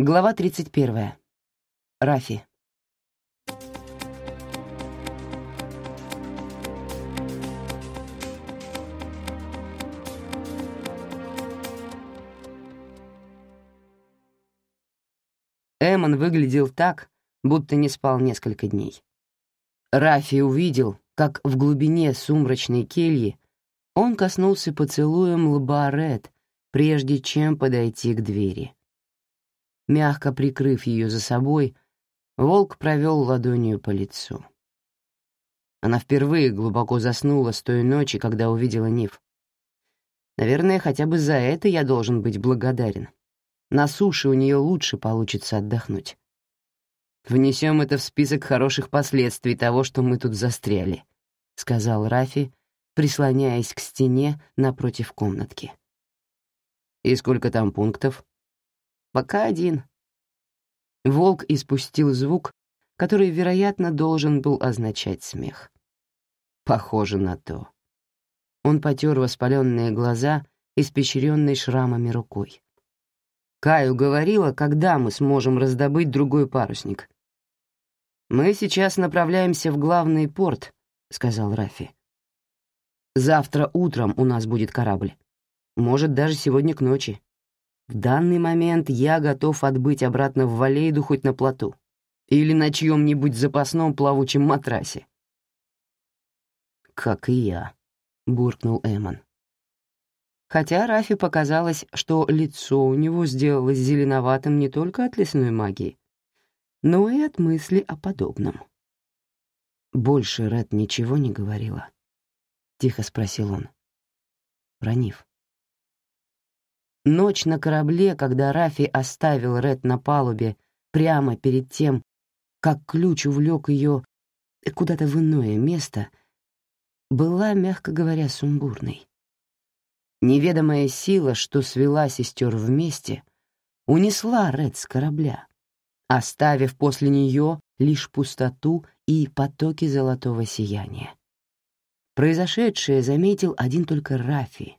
Глава 31. Рафи. Эмон выглядел так, будто не спал несколько дней. Рафи увидел, как в глубине сумрачной кельи он коснулся поцелуем лба Ред, прежде чем подойти к двери. Мягко прикрыв ее за собой, волк провел ладонью по лицу. Она впервые глубоко заснула с той ночи, когда увидела Нив. Наверное, хотя бы за это я должен быть благодарен. На суше у нее лучше получится отдохнуть. «Внесем это в список хороших последствий того, что мы тут застряли», — сказал Рафи, прислоняясь к стене напротив комнатки. «И сколько там пунктов?» «Пока один». Волк испустил звук, который, вероятно, должен был означать смех. Похоже на то. Он потер воспаленные глаза, испещренные шрамами рукой. Каю говорила, когда мы сможем раздобыть другой парусник. «Мы сейчас направляемся в главный порт», — сказал Рафи. «Завтра утром у нас будет корабль. Может, даже сегодня к ночи. В данный момент я готов отбыть обратно в Валейду хоть на плоту или на чьем-нибудь запасном плавучем матрасе». «Как и я», — буркнул Эмон хотя Рафи показалось, что лицо у него сделалось зеленоватым не только от лесной магии, но и от мысли о подобном. «Больше Ред ничего не говорила?» — тихо спросил он. Про Нив. Ночь на корабле, когда Рафи оставил Ред на палубе прямо перед тем, как ключ увлек ее куда-то в иное место, была, мягко говоря, сумбурной. Неведомая сила, что свела сестер вместе, унесла Ред с корабля, оставив после нее лишь пустоту и потоки золотого сияния. Произошедшее заметил один только Рафи.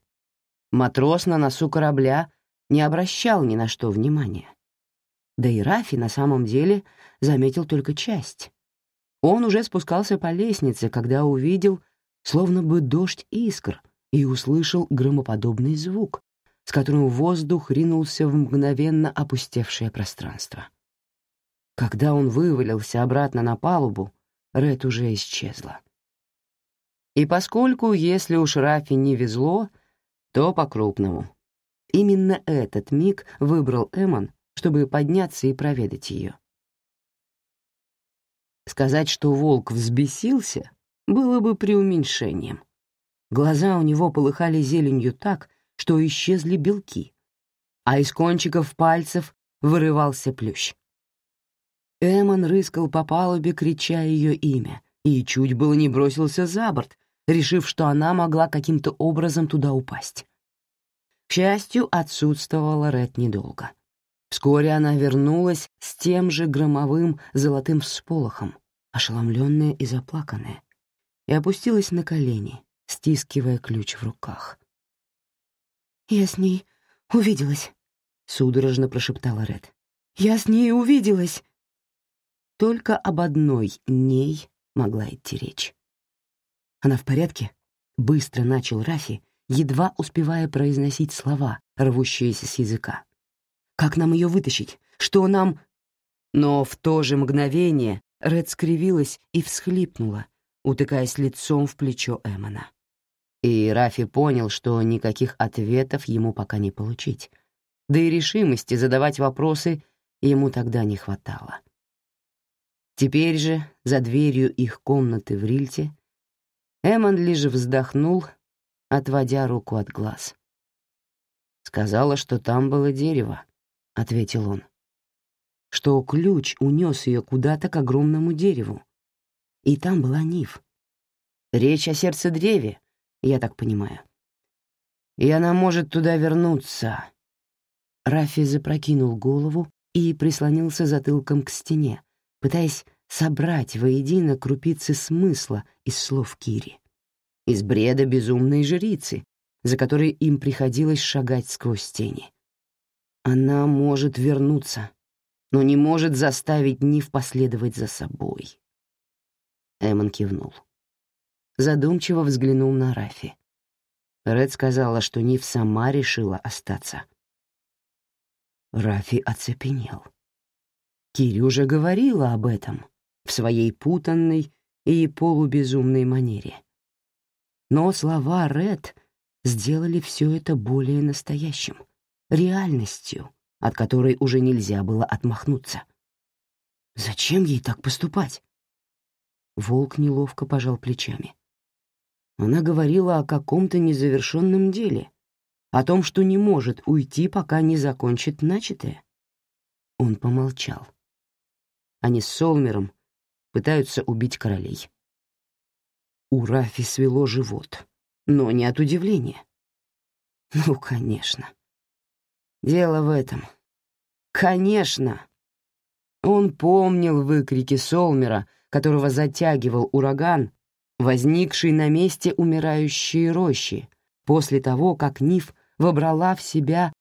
Матрос на носу корабля не обращал ни на что внимания. Да и Рафи на самом деле заметил только часть. Он уже спускался по лестнице, когда увидел, словно бы дождь искр — и услышал громоподобный звук, с которым воздух ринулся в мгновенно опустевшее пространство. Когда он вывалился обратно на палубу, Ред уже исчезла. И поскольку, если уж Рафи не везло, то по-крупному. Именно этот миг выбрал Эмон, чтобы подняться и проведать ее. Сказать, что волк взбесился, было бы преуменьшением. Глаза у него полыхали зеленью так, что исчезли белки, а из кончиков пальцев вырывался плющ. Эмон рыскал по палубе, крича ее имя, и чуть было не бросился за борт, решив, что она могла каким-то образом туда упасть. К счастью, отсутствовала Ред недолго. Вскоре она вернулась с тем же громовым золотым всполохом, ошеломленная и заплаканная, и опустилась на колени, стискивая ключ в руках. «Я с ней увиделась», — судорожно прошептала Ред. «Я с ней увиделась!» Только об одной «ней» могла идти речь. «Она в порядке?» — быстро начал Рафи, едва успевая произносить слова, рвущиеся с языка. «Как нам ее вытащить? Что нам...» Но в то же мгновение Ред скривилась и всхлипнула, утыкаясь лицом в плечо Эмона. И Рафи понял, что никаких ответов ему пока не получить. Да и решимости задавать вопросы ему тогда не хватало. Теперь же, за дверью их комнаты в Рильте, Эммон лишь вздохнул, отводя руку от глаз. «Сказала, что там было дерево», — ответил он. «Что ключ унес ее куда-то к огромному дереву. И там была Нив. Речь о сердце древе, я так понимаю. И она может туда вернуться. Рафи запрокинул голову и прислонился затылком к стене, пытаясь собрать воедино крупицы смысла из слов Кири. Из бреда безумной жрицы, за которой им приходилось шагать сквозь тени. Она может вернуться, но не может заставить Нив последовать за собой. Эмон кивнул. Задумчиво взглянул на Рафи. Ред сказала, что Нив сама решила остаться. Рафи оцепенел. Кири уже говорила об этом в своей путанной и полубезумной манере. Но слова Ред сделали все это более настоящим, реальностью, от которой уже нельзя было отмахнуться. Зачем ей так поступать? Волк неловко пожал плечами. Она говорила о каком-то незавершенном деле, о том, что не может уйти, пока не закончит начатое. Он помолчал. Они с Солмером пытаются убить королей. У Рафи свело живот, но не от удивления. Ну, конечно. Дело в этом. Конечно. Он помнил выкрики Солмера, которого затягивал ураган, возникший на месте умирающей рощи, после того, как Ниф вобрала в себя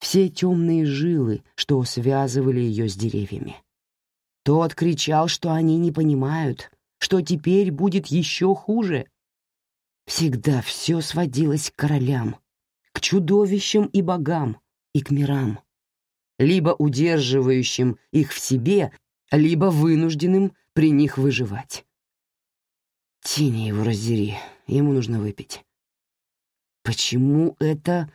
все темные жилы, что связывали ее с деревьями. Тот кричал, что они не понимают, что теперь будет еще хуже. Всегда все сводилось к королям, к чудовищам и богам, и к мирам, либо удерживающим их в себе, либо вынужденным при них выживать. Тени его раздери, ему нужно выпить. Почему это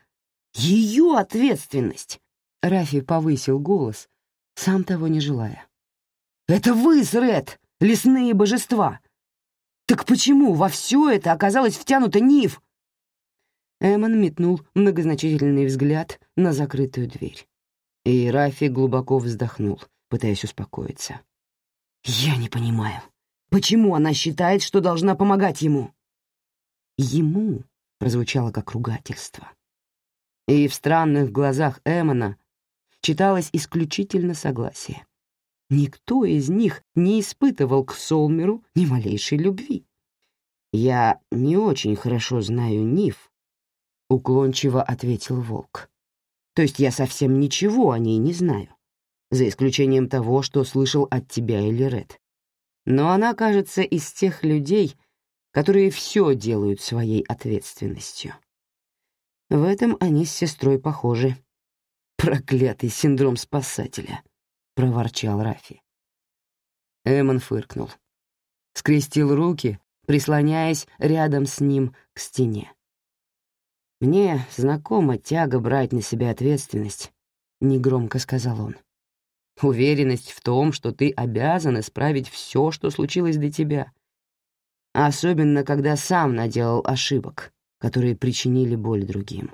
ее ответственность? Рафи повысил голос, сам того не желая. Это вы, Сред, лесные божества. Так почему во все это оказалось втянуто Нив? Эмон метнул многозначительный взгляд на закрытую дверь. И Рафи глубоко вздохнул, пытаясь успокоиться. «Я не понимаю, почему она считает, что должна помогать ему?» «Ему» прозвучало как ругательство. И в странных глазах Эмона читалось исключительно согласие. Никто из них не испытывал к Солмеру ни малейшей любви. «Я не очень хорошо знаю Ниф», — уклончиво ответил Волк. «То есть я совсем ничего о ней не знаю, за исключением того, что слышал от тебя или Ред. Но она, кажется, из тех людей, которые все делают своей ответственностью. В этом они с сестрой похожи. Проклятый синдром спасателя проворчал Рафи. Эмон фыркнул. Скрестил руки, прислоняясь рядом с ним к стене. «Мне знакома тяга брать на себя ответственность», — негромко сказал он. «Уверенность в том, что ты обязан исправить все, что случилось до тебя. Особенно, когда сам наделал ошибок, которые причинили боль другим».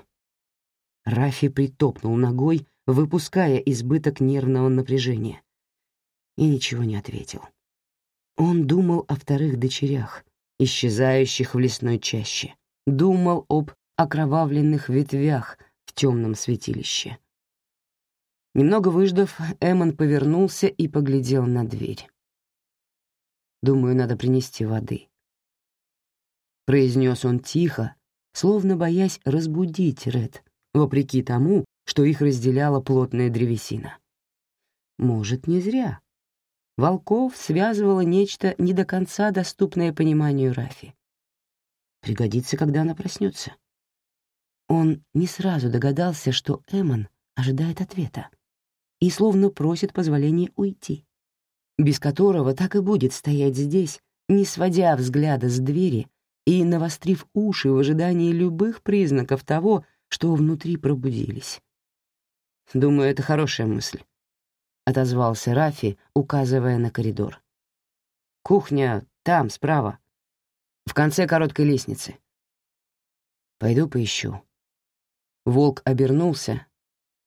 Рафи притопнул ногой, выпуская избыток нервного напряжения, и ничего не ответил. Он думал о вторых дочерях, исчезающих в лесной чаще, думал об окровавленных ветвях в темном святилище. Немного выждав, Эмон повернулся и поглядел на дверь. «Думаю, надо принести воды», — произнес он тихо, словно боясь разбудить Ред, вопреки тому, что их разделяла плотная древесина. Может, не зря. Волков связывало нечто не до конца доступное пониманию Рафи. Пригодится, когда она проснется. Он не сразу догадался, что Эмон ожидает ответа и словно просит позволения уйти, без которого так и будет стоять здесь, не сводя взгляда с двери и навострив уши в ожидании любых признаков того, что внутри пробудились. Думаю, это хорошая мысль», — отозвался Рафи, указывая на коридор. «Кухня там, справа, в конце короткой лестницы. Пойду поищу». Волк обернулся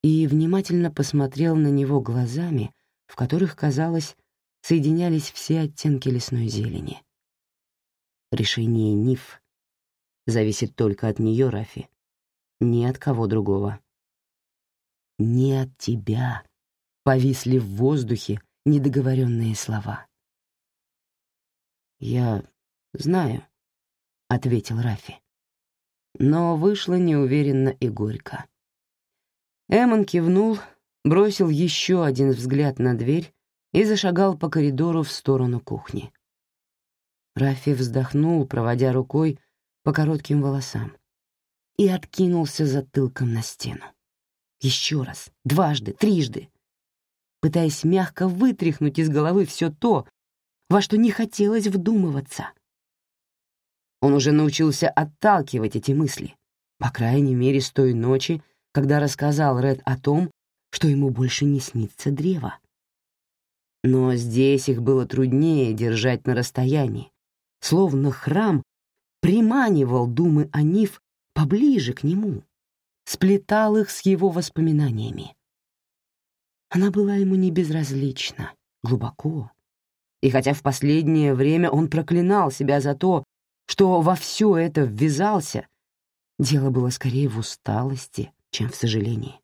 и внимательно посмотрел на него глазами, в которых, казалось, соединялись все оттенки лесной зелени. Решение Ниф зависит только от нее, Рафи, ни от кого другого не от тебя», — повисли в воздухе недоговоренные слова. «Я знаю», — ответил Рафи. Но вышло неуверенно и горько. Эмон кивнул, бросил еще один взгляд на дверь и зашагал по коридору в сторону кухни. Рафи вздохнул, проводя рукой по коротким волосам, и откинулся затылком на стену. Еще раз, дважды, трижды, пытаясь мягко вытряхнуть из головы все то, во что не хотелось вдумываться. Он уже научился отталкивать эти мысли, по крайней мере, с той ночи, когда рассказал Ред о том, что ему больше не снится древо. Но здесь их было труднее держать на расстоянии, словно храм приманивал думы о Нив поближе к нему, сплетал их с его воспоминаниями. Она была ему не безразлична, глубоко. И хотя в последнее время он проклинал себя за то, что во все это ввязался, дело было скорее в усталости, чем в сожалении.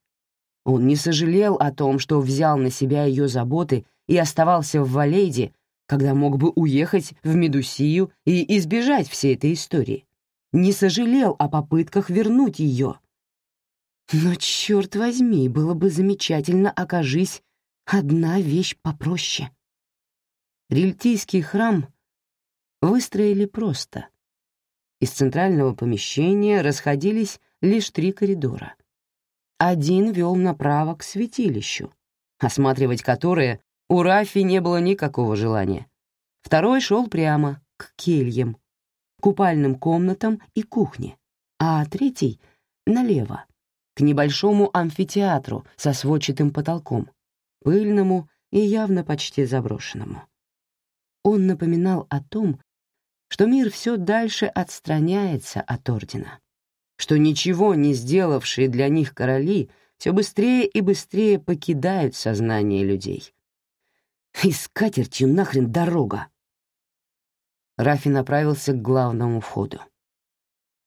Он не сожалел о том, что взял на себя ее заботы и оставался в Валейде, когда мог бы уехать в Медусию и избежать всей этой истории. Не сожалел о попытках вернуть ее. Но, черт возьми, было бы замечательно, окажись, одна вещь попроще. Рильтийский храм выстроили просто. Из центрального помещения расходились лишь три коридора. Один вел направо к святилищу, осматривать которое у Рафи не было никакого желания. Второй шел прямо, к кельям, купальным комнатам и кухне, а третий — налево, к небольшому амфитеатру со сводчатым потолком, пыльному и явно почти заброшенному. Он напоминал о том, что мир все дальше отстраняется от Ордена, что ничего не сделавшие для них короли все быстрее и быстрее покидают сознание людей. И с катертью нахрен дорога. Рафи направился к главному входу.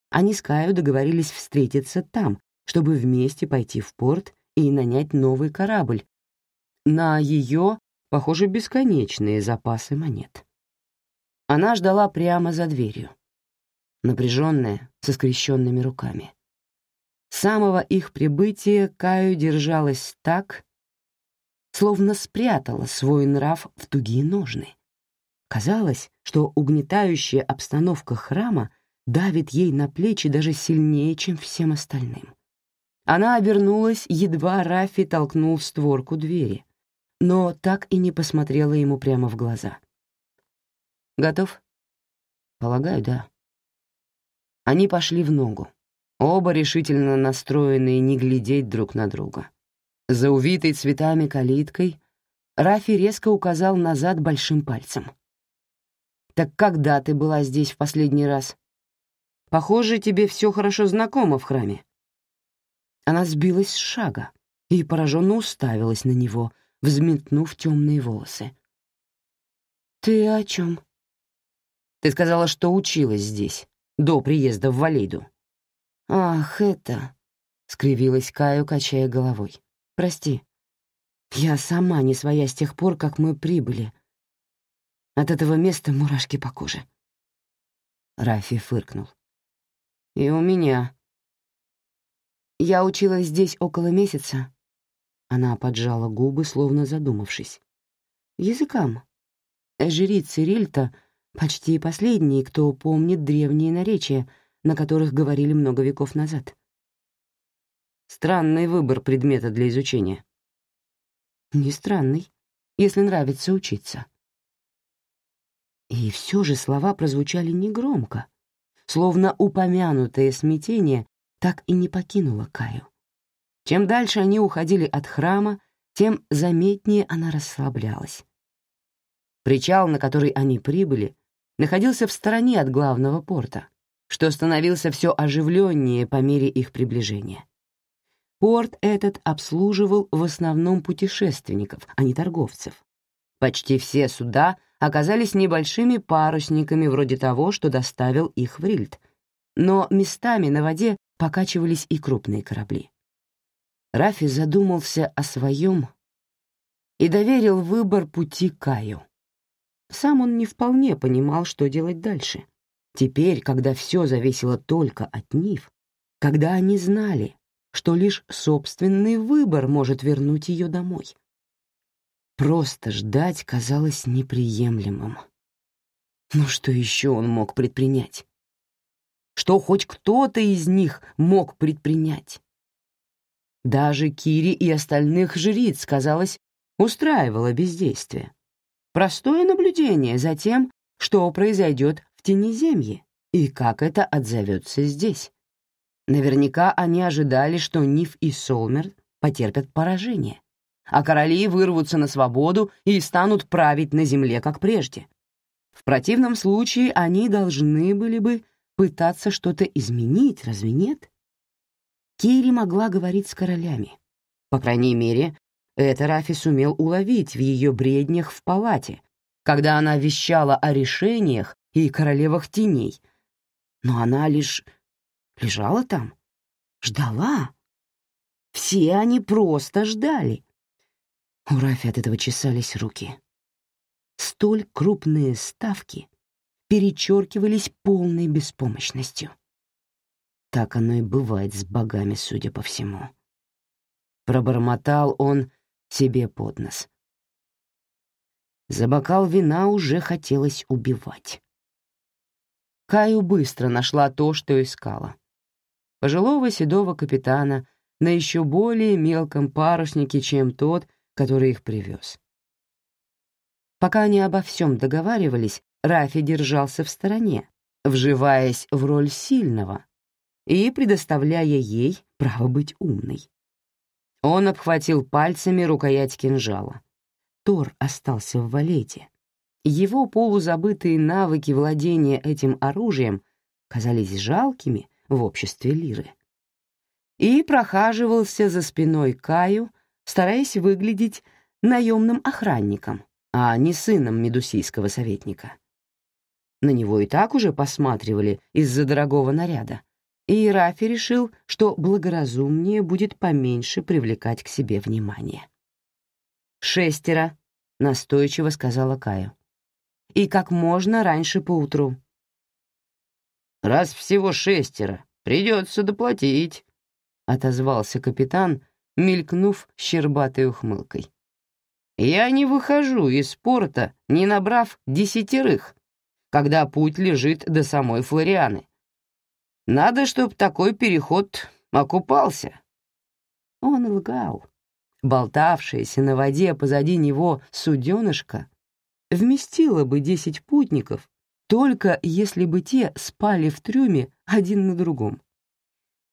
Они с Каю договорились встретиться там, чтобы вместе пойти в порт и нанять новый корабль. На ее, похоже, бесконечные запасы монет. Она ждала прямо за дверью, напряженная, со скрещенными руками. С самого их прибытия Каю держалась так, словно спрятала свой нрав в тугие ножны. Казалось, что угнетающая обстановка храма давит ей на плечи даже сильнее, чем всем остальным. Она обернулась, едва Рафи толкнул створку двери, но так и не посмотрела ему прямо в глаза. «Готов?» «Полагаю, да». Они пошли в ногу, оба решительно настроенные не глядеть друг на друга. За увитой цветами калиткой Рафи резко указал назад большим пальцем. «Так когда ты была здесь в последний раз? Похоже, тебе все хорошо знакомо в храме». Она сбилась с шага и пораженно уставилась на него, взметнув темные волосы. «Ты о чем?» «Ты сказала, что училась здесь, до приезда в Валейду». «Ах, это...» — скривилась Каю, качая головой. «Прости, я сама не своя с тех пор, как мы прибыли. От этого места мурашки по коже». Рафи фыркнул. «И у меня», я училась здесь около месяца. Она поджала губы, словно задумавшись. Языкам. Жрицы Рильта — почти последние, кто помнит древние наречия, на которых говорили много веков назад. Странный выбор предмета для изучения. Не странный, если нравится учиться. И все же слова прозвучали негромко, словно упомянутое смятение так и не покинула Каю. Чем дальше они уходили от храма, тем заметнее она расслаблялась. Причал, на который они прибыли, находился в стороне от главного порта, что становился все оживленнее по мере их приближения. Порт этот обслуживал в основном путешественников, а не торговцев. Почти все суда оказались небольшими парусниками вроде того, что доставил их в Рильд, но местами на воде покачивались и крупные корабли. Рафи задумался о своем и доверил выбор пути Каю. Сам он не вполне понимал, что делать дальше. Теперь, когда все зависело только от Нив, когда они знали, что лишь собственный выбор может вернуть ее домой. Просто ждать казалось неприемлемым. Но что еще он мог предпринять? Что хоть кто-то из них мог предпринять? Даже Кири и остальных жриц, казалось, устраивало бездействие. Простое наблюдение за тем, что произойдет в Тенеземье и как это отзовется здесь. Наверняка они ожидали, что Ниф и Солмер потерпят поражение а короли вырвутся на свободу и станут править на земле, как прежде. В противном случае они должны были бы пытаться что-то изменить, разве нет? Кири могла говорить с королями. По крайней мере, это Рафи сумел уловить в ее бреднях в палате, когда она вещала о решениях и королевах теней. Но она лишь лежала там, ждала. Все они просто ждали. У Рафи от этого чесались руки. Столь крупные ставки перечеркивались полной беспомощностью. Так оно и бывает с богами, судя по всему. Пробормотал он себе под нос. За бокал вина уже хотелось убивать. Каю быстро нашла то, что искала. Пожилого седого капитана на еще более мелком паруснике, чем тот, который их привез. Пока они обо всем договаривались, Рафи держался в стороне, вживаясь в роль сильного и предоставляя ей право быть умной. Он обхватил пальцами рукоять кинжала. Тор остался в валете. Его полузабытые навыки владения этим оружием казались жалкими в обществе Лиры. И прохаживался за спиной Каю, стараясь выглядеть наемным охранником, а не сыном медусийского советника. На него и так уже посматривали из-за дорогого наряда, и Рафи решил, что благоразумнее будет поменьше привлекать к себе внимание. «Шестеро», — настойчиво сказала Каю. «И как можно раньше поутру». «Раз всего шестеро, придется доплатить», — отозвался капитан, мелькнув щербатой ухмылкой. «Я не выхожу из порта, не набрав десятерых, когда путь лежит до самой Флорианы. Надо, чтоб такой переход окупался». Он лгал. Болтавшаяся на воде позади него суденышко вместило бы десять путников, только если бы те спали в трюме один на другом.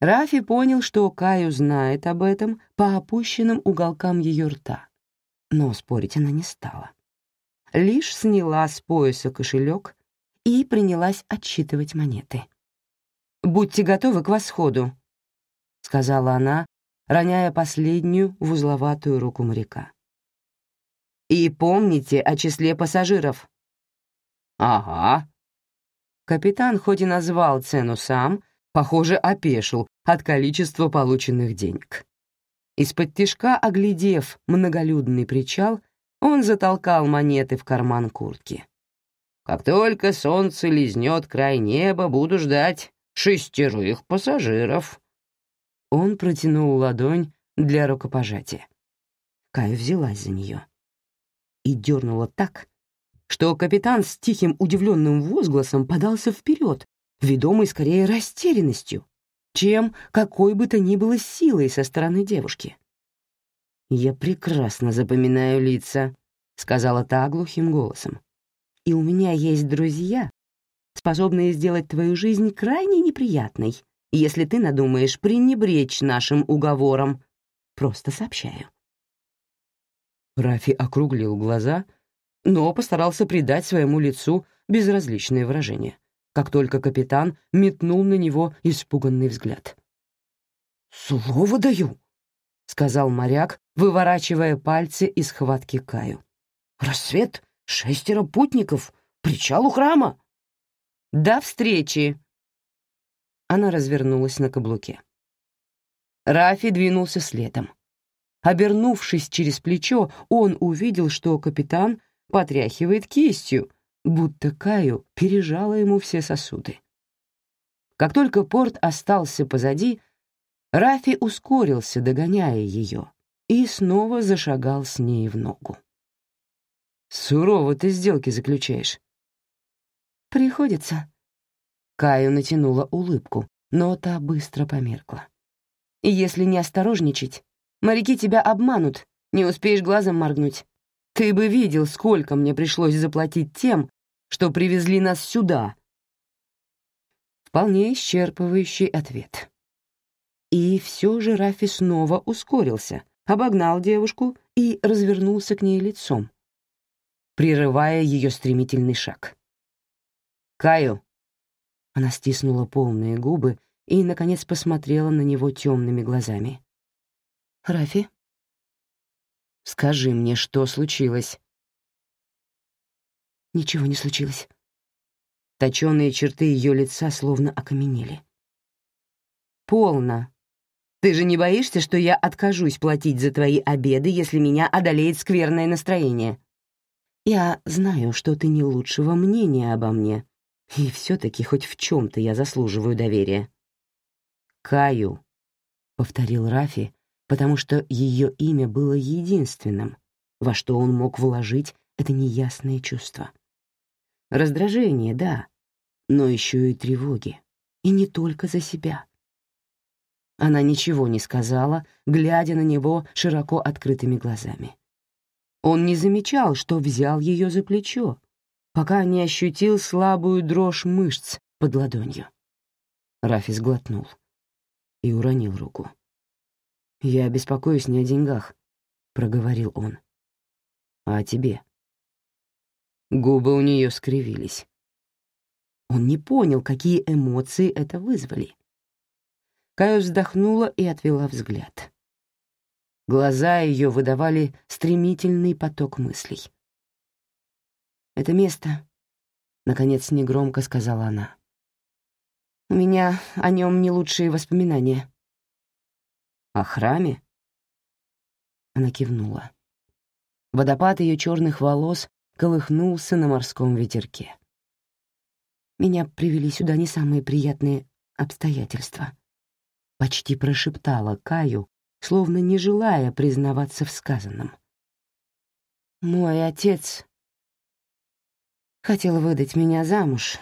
Рафи понял, что Каю знает об этом по опущенным уголкам ее рта, но спорить она не стала. Лишь сняла с пояса кошелек и принялась отсчитывать монеты. «Будьте готовы к восходу», — сказала она, роняя последнюю в узловатую руку моряка. «И помните о числе пассажиров». «Ага». Капитан хоть и назвал цену сам, похоже, опешил от количества полученных денег. Из-под тишка, оглядев многолюдный причал, он затолкал монеты в карман куртки. «Как только солнце лизнет край неба, буду ждать шестерых пассажиров». Он протянул ладонь для рукопожатия. Кая взялась за нее и дернула так, что капитан с тихим удивленным возгласом подался вперед, ведомый скорее растерянностью, чем какой бы то ни было силой со стороны девушки. «Я прекрасно запоминаю лица», — сказала та глухим голосом. «И у меня есть друзья, способные сделать твою жизнь крайне неприятной, если ты надумаешь пренебречь нашим уговором. Просто сообщаю». Рафи округлил глаза, но постарался придать своему лицу безразличное выражение как только капитан метнул на него испуганный взгляд. «Слово даю», — сказал моряк, выворачивая пальцы из хватки Каю. «Рассвет, шестеро путников, причал у храма». «До встречи!» Она развернулась на каблуке. Рафи двинулся следом. Обернувшись через плечо, он увидел, что капитан потряхивает кистью, будто Каю пережала ему все сосуды. Как только порт остался позади, Рафи ускорился, догоняя ее, и снова зашагал с ней в ногу. «Сурово ты сделки заключаешь». «Приходится». Каю натянула улыбку, но та быстро померкла. «Если не осторожничать, моряки тебя обманут, не успеешь глазом моргнуть. Ты бы видел, сколько мне пришлось заплатить тем, что привезли нас сюда». Вполне исчерпывающий ответ. И все же Рафи снова ускорился, обогнал девушку и развернулся к ней лицом, прерывая ее стремительный шаг. «Каю!» Она стиснула полные губы и, наконец, посмотрела на него темными глазами. «Рафи?» «Скажи мне, что случилось?» «Ничего не случилось». Точёные черты ее лица словно окаменели. «Полно. Ты же не боишься, что я откажусь платить за твои обеды, если меня одолеет скверное настроение?» Я знаю, что ты не лучшего мнения обо мне, и все-таки хоть в чем-то я заслуживаю доверия. Каю, — повторил Рафи, потому что ее имя было единственным, во что он мог вложить это неясное чувство. Раздражение, да, но еще и тревоги, и не только за себя. Она ничего не сказала, глядя на него широко открытыми глазами. Он не замечал, что взял ее за плечо, пока не ощутил слабую дрожь мышц под ладонью. Рафи сглотнул и уронил руку. «Я беспокоюсь не о деньгах», — проговорил он, — «а о тебе». Губы у нее скривились. Он не понял, какие эмоции это вызвали. Каю вздохнула и отвела взгляд. Глаза ее выдавали стремительный поток мыслей. «Это место», — наконец негромко сказала она. «У меня о нем не лучшие воспоминания». «О храме?» Она кивнула. Водопад ее черных волос колыхнулся на морском ветерке. «Меня привели сюда не самые приятные обстоятельства», — почти прошептала Каю, словно не желая признаваться в сказанном. «Мой отец хотел выдать меня замуж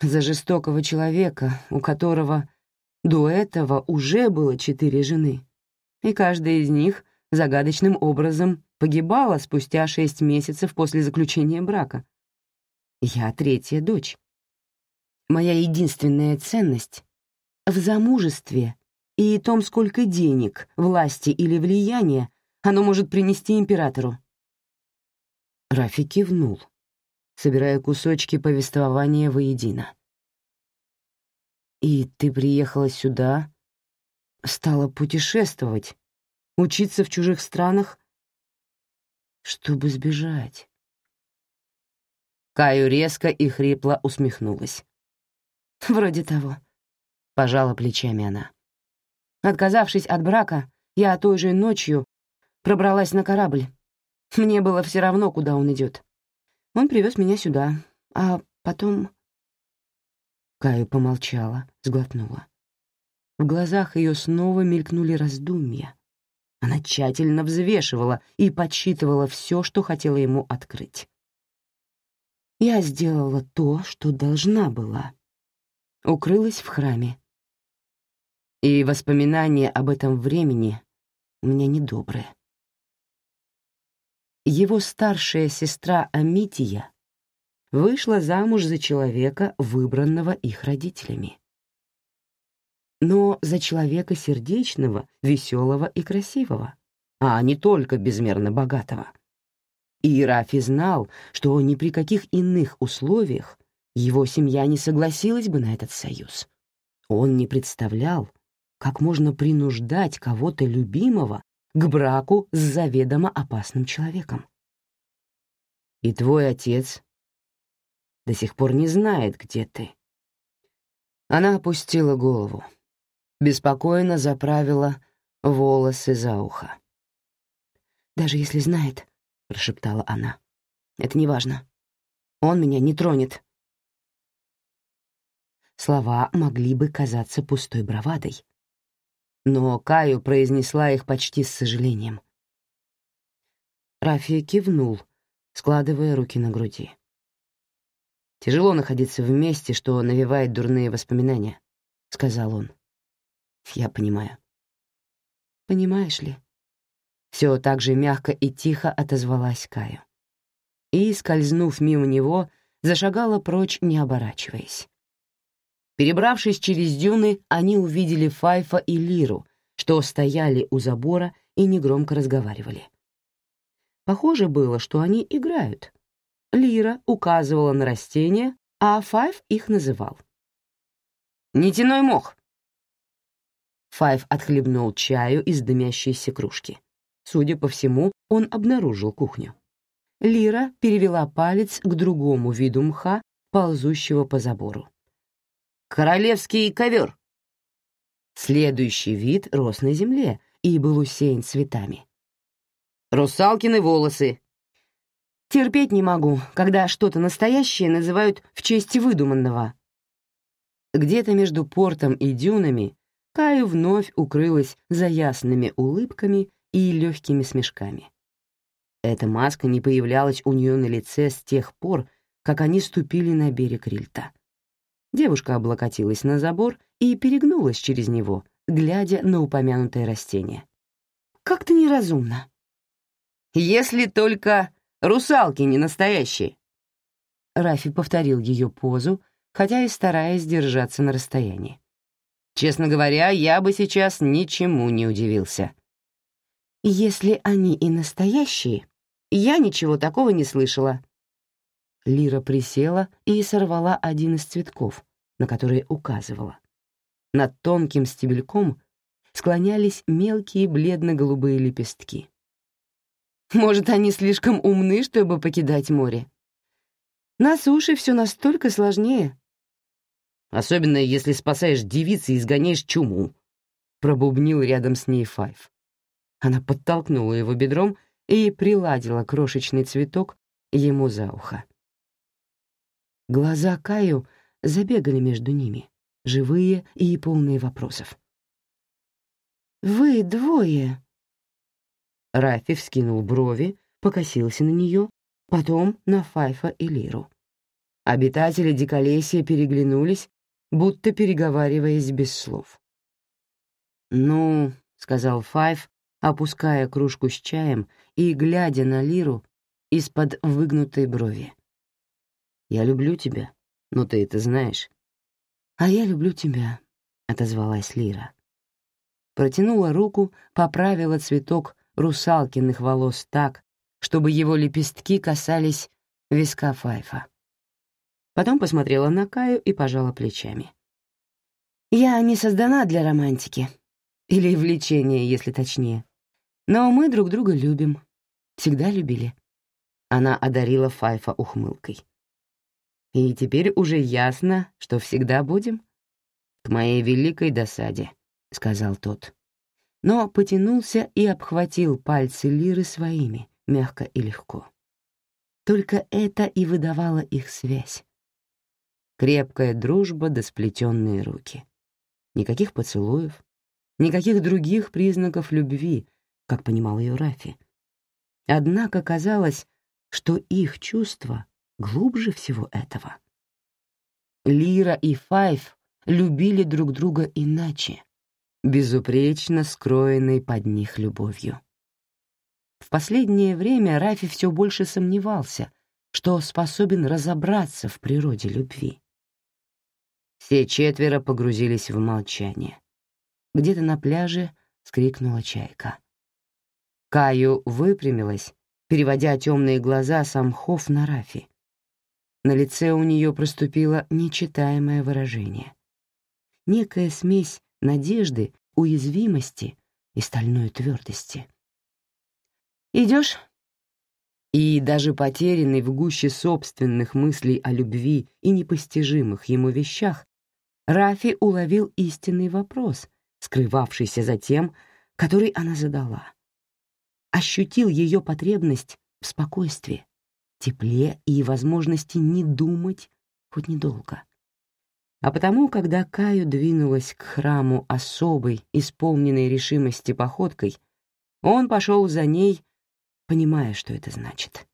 за жестокого человека, у которого до этого уже было четыре жены, и каждая из них загадочным образом погибала спустя шесть месяцев после заключения брака. Я третья дочь. Моя единственная ценность в замужестве и том, сколько денег, власти или влияния оно может принести императору. Рафи кивнул, собирая кусочки повествования воедино. «И ты приехала сюда, стала путешествовать, учиться в чужих странах, чтобы сбежать?» Каю резко и хрипло усмехнулась. «Вроде того», — пожала плечами она. Отказавшись от брака, я той же ночью пробралась на корабль. Мне было все равно, куда он идет. Он привез меня сюда, а потом... Каю помолчала, сглотнула. В глазах ее снова мелькнули раздумья. Она тщательно взвешивала и подсчитывала все, что хотела ему открыть. Я сделала то, что должна была. Укрылась в храме, и воспоминания об этом времени у меня недобрые. Его старшая сестра Амития вышла замуж за человека, выбранного их родителями. Но за человека сердечного, веселого и красивого, а не только безмерно богатого. И Рафи знал, что ни при каких иных условиях его семья не согласилась бы на этот союз. Он не представлял, как можно принуждать кого-то любимого к браку с заведомо опасным человеком. И твой отец до сих пор не знает, где ты. Она опустила голову, беспокойно заправила волосы за ухо. «Даже если знает», — прошептала она, — «это неважно. Он меня не тронет». Слова могли бы казаться пустой бравадой, но Каю произнесла их почти с сожалением. Рафи кивнул, складывая руки на груди. «Тяжело находиться в месте, что навевает дурные воспоминания», — сказал он. «Я понимаю». «Понимаешь ли?» Все так же мягко и тихо отозвалась Каю. И, скользнув мимо него, зашагала прочь, не оборачиваясь. Перебравшись через дюны, они увидели Файфа и Лиру, что стояли у забора и негромко разговаривали. Похоже было, что они играют. Лира указывала на растения, а Файв их называл. «Нетяной мох!» Файв отхлебнул чаю из дымящейся кружки. Судя по всему, он обнаружил кухню. Лира перевела палец к другому виду мха, ползущего по забору. «Королевский ковер!» Следующий вид рос на земле и был усеян цветами. Русалкины волосы. Терпеть не могу, когда что-то настоящее называют в честь выдуманного. Где-то между портом и дюнами Каю вновь укрылась за ясными улыбками и легкими смешками. Эта маска не появлялась у нее на лице с тех пор, как они ступили на берег Рильта. Девушка облокотилась на забор и перегнулась через него, глядя на упомянутое растение. «Как-то неразумно», если только русалки не настоящие. Рафи повторил ее позу, хотя и стараясь держаться на расстоянии. Честно говоря, я бы сейчас ничему не удивился. Если они и настоящие, я ничего такого не слышала. Лира присела и сорвала один из цветков, на который указывала. Над тонким стебельком склонялись мелкие бледно-голубые лепестки. Может, они слишком умны, чтобы покидать море? На суше все настолько сложнее. Особенно, если спасаешь девицы и изгоняешь чуму, — пробубнил рядом с ней Файв. Она подтолкнула его бедром и приладила крошечный цветок ему за ухо. Глаза Каю забегали между ними, живые и полные вопросов. «Вы двое», Рафи вскинул брови, покосился на нее, потом на Файфа и Лиру. Обитатели Диколесия переглянулись, будто переговариваясь без слов. «Ну», — сказал Файф, опуская кружку с чаем и глядя на Лиру из-под выгнутой брови. «Я люблю тебя, но ты это знаешь». «А я люблю тебя», — отозвалась Лира. Протянула руку, поправила цветок русалкиных волос так, чтобы его лепестки касались виска Файфа. Потом посмотрела на Каю и пожала плечами. «Я не создана для романтики. Или влечения, если точнее. Но мы друг друга любим. Всегда любили». Она одарила Файфа ухмылкой. «И теперь уже ясно, что всегда будем?» «К моей великой досаде», — сказал тот но потянулся и обхватил пальцы Лиры своими, мягко и легко. Только это и выдавало их связь. Крепкая дружба да сплетенные руки. Никаких поцелуев, никаких других признаков любви, как понимал ее Рафи. Однако казалось, что их чувства глубже всего этого. Лира и Файф любили друг друга иначе, безупречно скроенной под них любовью. В последнее время Рафи все больше сомневался, что способен разобраться в природе любви. Все четверо погрузились в молчание. Где-то на пляже скрикнула чайка. Каю выпрямилась, переводя темные глаза с мхов на Рафи. На лице у нее проступило нечитаемое выражение. Некая смесь надежды, уязвимости и стальной твердости. «Идешь?» И даже потерянный в гуще собственных мыслей о любви и непостижимых ему вещах, Рафи уловил истинный вопрос, скрывавшийся за тем, который она задала. Ощутил ее потребность в спокойствии, тепле и возможности не думать хоть недолго. А потому, когда Каю двинулась к храму особой, исполненной решимости походкой, он пошел за ней, понимая, что это значит.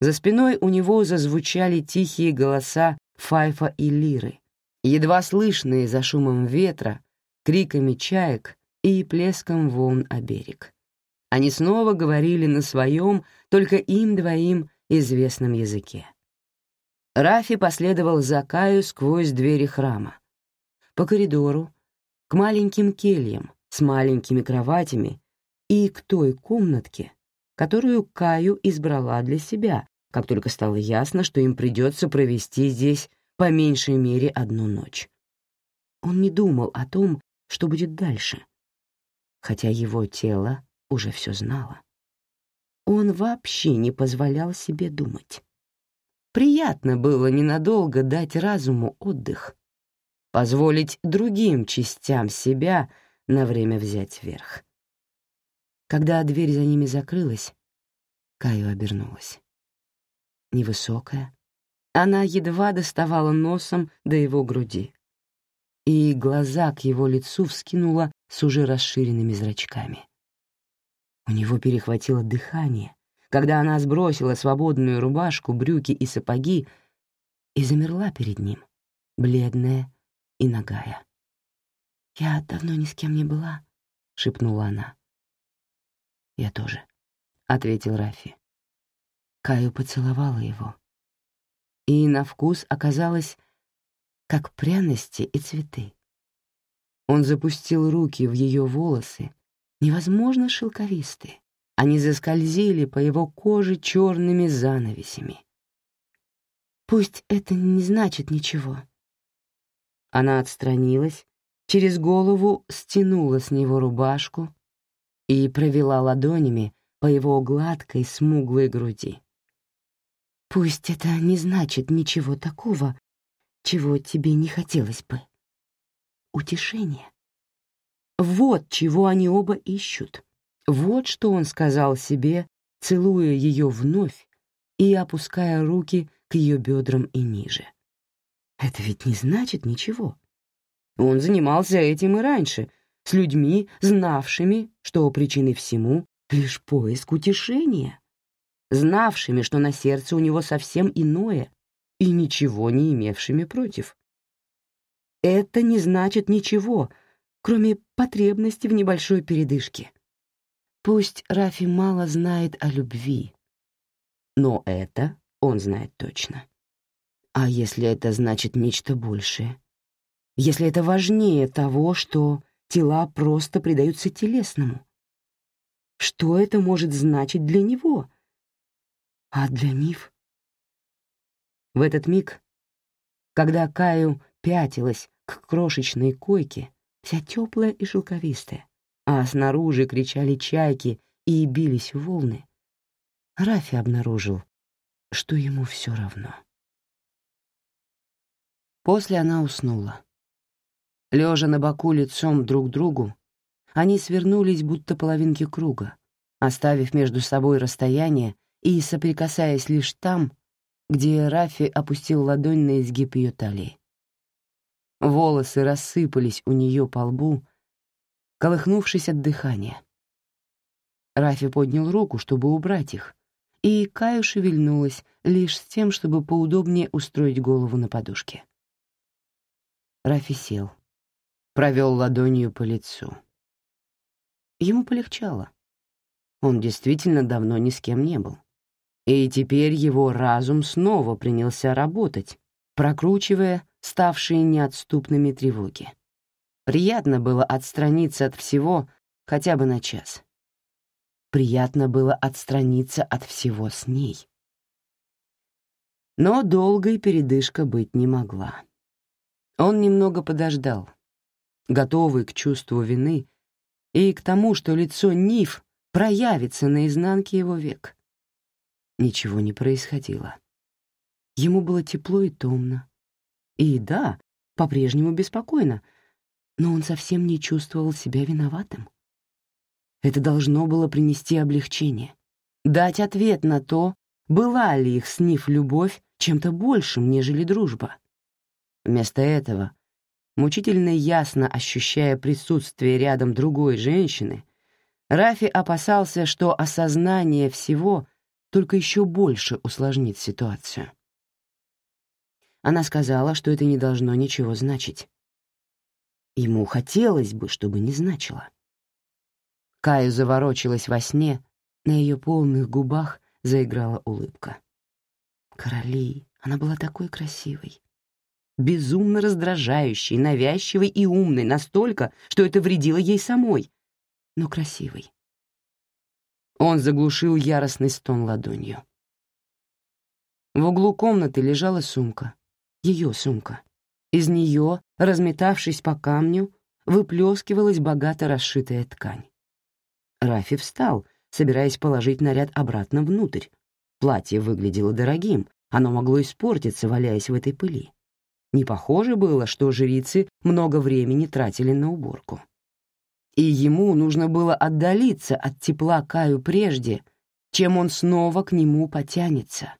За спиной у него зазвучали тихие голоса Файфа и Лиры, едва слышные за шумом ветра, криками чаек и плеском волн о берег. Они снова говорили на своем, только им двоим известном языке. Рафи последовал за Каю сквозь двери храма. По коридору, к маленьким кельям с маленькими кроватями и к той комнатке, которую Каю избрала для себя, как только стало ясно, что им придется провести здесь по меньшей мере одну ночь. Он не думал о том, что будет дальше, хотя его тело уже все знало. Он вообще не позволял себе думать. Приятно было ненадолго дать разуму отдых, позволить другим частям себя на время взять верх. Когда дверь за ними закрылась, Каю обернулась. Невысокая, она едва доставала носом до его груди, и глаза к его лицу вскинула с уже расширенными зрачками. У него перехватило дыхание, когда она сбросила свободную рубашку, брюки и сапоги и замерла перед ним, бледная и нагая. «Я давно ни с кем не была», — шепнула она. «Я тоже», — ответил Рафи. Каю поцеловала его. И на вкус оказалось, как пряности и цветы. Он запустил руки в ее волосы, невозможно шелковистые. Они заскользили по его коже черными занавесями. «Пусть это не значит ничего». Она отстранилась, через голову стянула с него рубашку и провела ладонями по его гладкой смуглой груди. «Пусть это не значит ничего такого, чего тебе не хотелось бы. Утешение. Вот чего они оба ищут. Вот что он сказал себе, целуя ее вновь и опуская руки к ее бедрам и ниже. Это ведь не значит ничего. Он занимался этим и раньше, с людьми, знавшими, что причиной всему лишь поиск утешения, знавшими, что на сердце у него совсем иное, и ничего не имевшими против. Это не значит ничего, кроме потребности в небольшой передышке. Пусть Рафи мало знает о любви, но это он знает точно. А если это значит нечто большее? Если это важнее того, что тела просто предаются телесному? Что это может значить для него? А для Нив? В этот миг, когда Каю пятилась к крошечной койке, вся теплая и шелковистая, а снаружи кричали чайки и бились волны, Рафи обнаружил, что ему все равно. После она уснула. Лежа на боку лицом друг к другу, они свернулись будто половинки круга, оставив между собой расстояние и соприкасаясь лишь там, где Рафи опустил ладонь на изгиб ее талии. Волосы рассыпались у нее по лбу, колыхнувшись от дыхания. Рафи поднял руку, чтобы убрать их, и Каю шевельнулась лишь с тем, чтобы поудобнее устроить голову на подушке. Рафи сел, провел ладонью по лицу. Ему полегчало. Он действительно давно ни с кем не был. И теперь его разум снова принялся работать, прокручивая ставшие неотступными тревоги. Приятно было отстраниться от всего хотя бы на час. Приятно было отстраниться от всего с ней. Но долгой передышка быть не могла. Он немного подождал, готовый к чувству вины и к тому, что лицо Ниф проявится на изнанке его век. Ничего не происходило. Ему было тепло и томно. И да, по-прежнему беспокойно — но он совсем не чувствовал себя виноватым. Это должно было принести облегчение, дать ответ на то, была ли их с Ниф любовь чем-то большим, нежели дружба. Вместо этого, мучительно ясно ощущая присутствие рядом другой женщины, Рафи опасался, что осознание всего только еще больше усложнит ситуацию. Она сказала, что это не должно ничего значить. Ему хотелось бы, чтобы не значило. Каю заворочилась во сне, на ее полных губах заиграла улыбка. Короли, она была такой красивой. Безумно раздражающей, навязчивой и умной настолько, что это вредило ей самой, но красивой. Он заглушил яростный стон ладонью. В углу комнаты лежала сумка, ее сумка. Из нее, разметавшись по камню, выплескивалась богато расшитая ткань. Рафи встал, собираясь положить наряд обратно внутрь. Платье выглядело дорогим, оно могло испортиться, валяясь в этой пыли. Не похоже было, что жрицы много времени тратили на уборку. И ему нужно было отдалиться от тепла Каю прежде, чем он снова к нему потянется.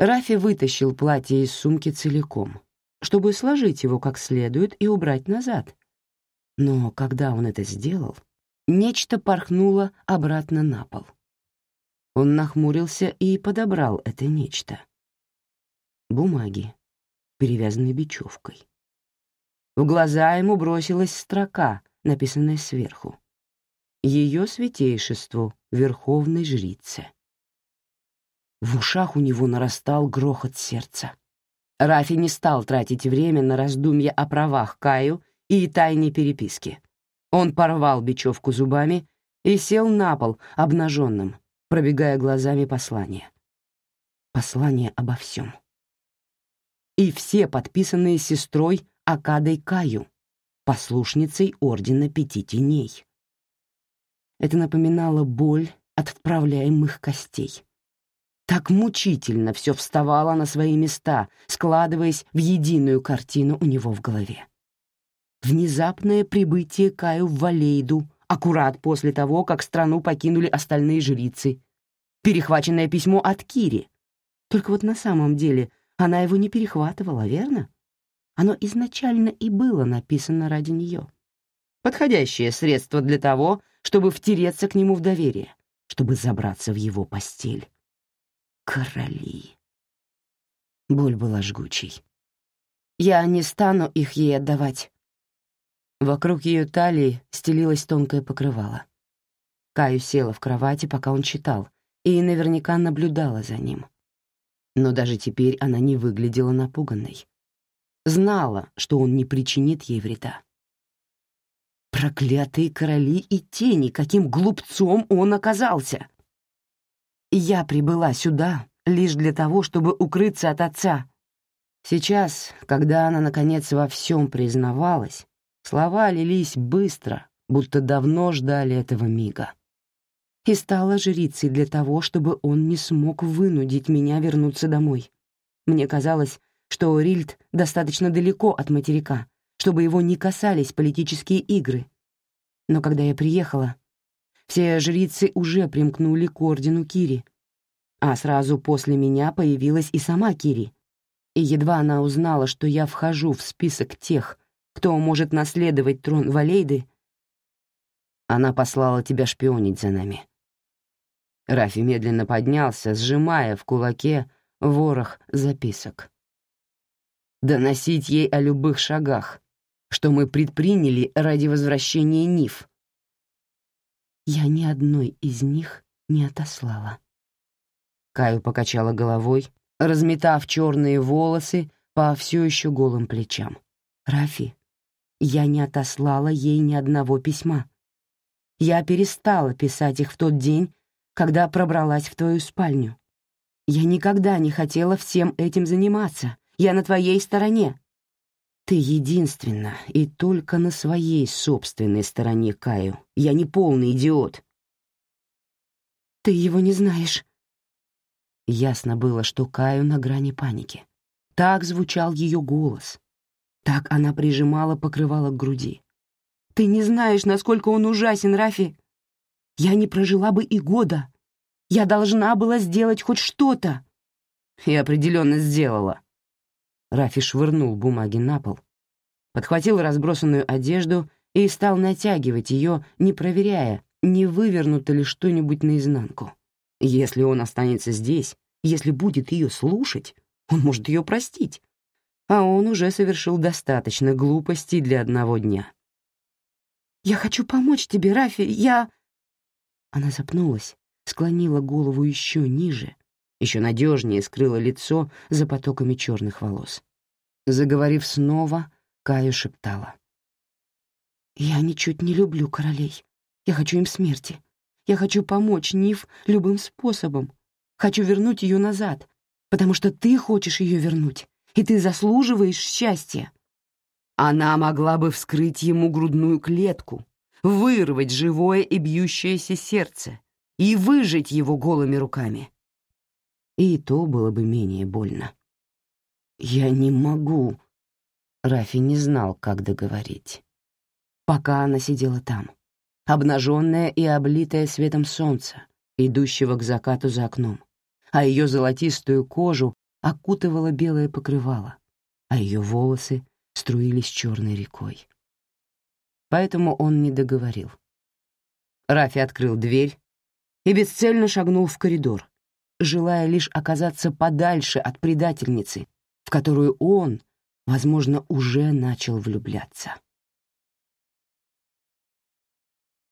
Рафи вытащил платье из сумки целиком, чтобы сложить его как следует и убрать назад. Но когда он это сделал, нечто порхнуло обратно на пол. Он нахмурился и подобрал это нечто. Бумаги, перевязанные бечевкой. В глаза ему бросилась строка, написанная сверху. Ее святейшеству, верховной жрице. В ушах у него нарастал грохот сердца. Рафи не стал тратить время на раздумья о правах Каю и тайне переписки. Он порвал бечевку зубами и сел на пол, обнаженным, пробегая глазами послание. Послание обо всем. И все подписанные сестрой Акадой Каю, послушницей Ордена Пяти Теней. Это напоминало боль от вправляемых костей. Так мучительно все вставало на свои места, складываясь в единую картину у него в голове. Внезапное прибытие Каю в Валейду, аккурат после того, как страну покинули остальные жрицы. Перехваченное письмо от Кири. Только вот на самом деле она его не перехватывала, верно? Оно изначально и было написано ради нее. Подходящее средство для того, чтобы втереться к нему в доверие, чтобы забраться в его постель. Короли. Боль была жгучей. «Я не стану их ей отдавать», Вокруг ее талии стелилось тонкое покрывало. Каю села в кровати, пока он читал, и наверняка наблюдала за ним. Но даже теперь она не выглядела напуганной. Знала, что он не причинит ей вреда. Проклятые короли и тени, каким глупцом он оказался! Я прибыла сюда лишь для того, чтобы укрыться от отца. Сейчас, когда она, наконец, во всем признавалась, Слова лились быстро, будто давно ждали этого мига. И стала жрицей для того, чтобы он не смог вынудить меня вернуться домой. Мне казалось, что Рильд достаточно далеко от материка, чтобы его не касались политические игры. Но когда я приехала, все жрицы уже примкнули к ордену Кири, а сразу после меня появилась и сама Кири. И едва она узнала, что я вхожу в список тех, кто может наследовать трон Валейды, она послала тебя шпионить за нами. Рафи медленно поднялся, сжимая в кулаке ворох записок. Доносить ей о любых шагах, что мы предприняли ради возвращения Ниф. Я ни одной из них не отослала. Каю покачала головой, разметав черные волосы по все еще голым плечам. Рафи, я не отослала ей ни одного письма. Я перестала писать их в тот день, когда пробралась в твою спальню. Я никогда не хотела всем этим заниматься. Я на твоей стороне. Ты единственна и только на своей собственной стороне, Каю. Я не полный идиот. Ты его не знаешь. Ясно было, что Каю на грани паники. Так звучал ее голос. Так она прижимала покрывало к груди. «Ты не знаешь, насколько он ужасен, Рафи. Я не прожила бы и года. Я должна была сделать хоть что-то». «И определенно сделала». Рафи швырнул бумаги на пол, подхватил разбросанную одежду и стал натягивать ее, не проверяя, не вывернуто ли что-нибудь наизнанку. Если он останется здесь, если будет ее слушать, он может ее простить. А он уже совершил достаточно глупостей для одного дня. «Я хочу помочь тебе, Рафи, я...» Она запнулась, склонила голову еще ниже, еще надежнее скрыла лицо за потоками черных волос. Заговорив снова, Кая шептала. «Я ничуть не люблю королей. Я хочу им смерти. Я хочу помочь Ниф любым способом. Хочу вернуть ее назад, потому что ты хочешь ее вернуть, и ты заслуживаешь счастья». Она могла бы вскрыть ему грудную клетку, вырвать живое и бьющееся сердце и выжить его голыми руками. И то было бы менее больно. «Я не могу», — Рафи не знал, как договорить. Пока она сидела там, обнаженная и облитая светом солнца, идущего к закату за окном, а ее золотистую кожу окутывало белое покрывало, а ее волосы струились черной рекой. Поэтому он не договорил. Рафи открыл дверь и бесцельно шагнул в коридор, желая лишь оказаться подальше от предательницы, в которую он, возможно, уже начал влюбляться.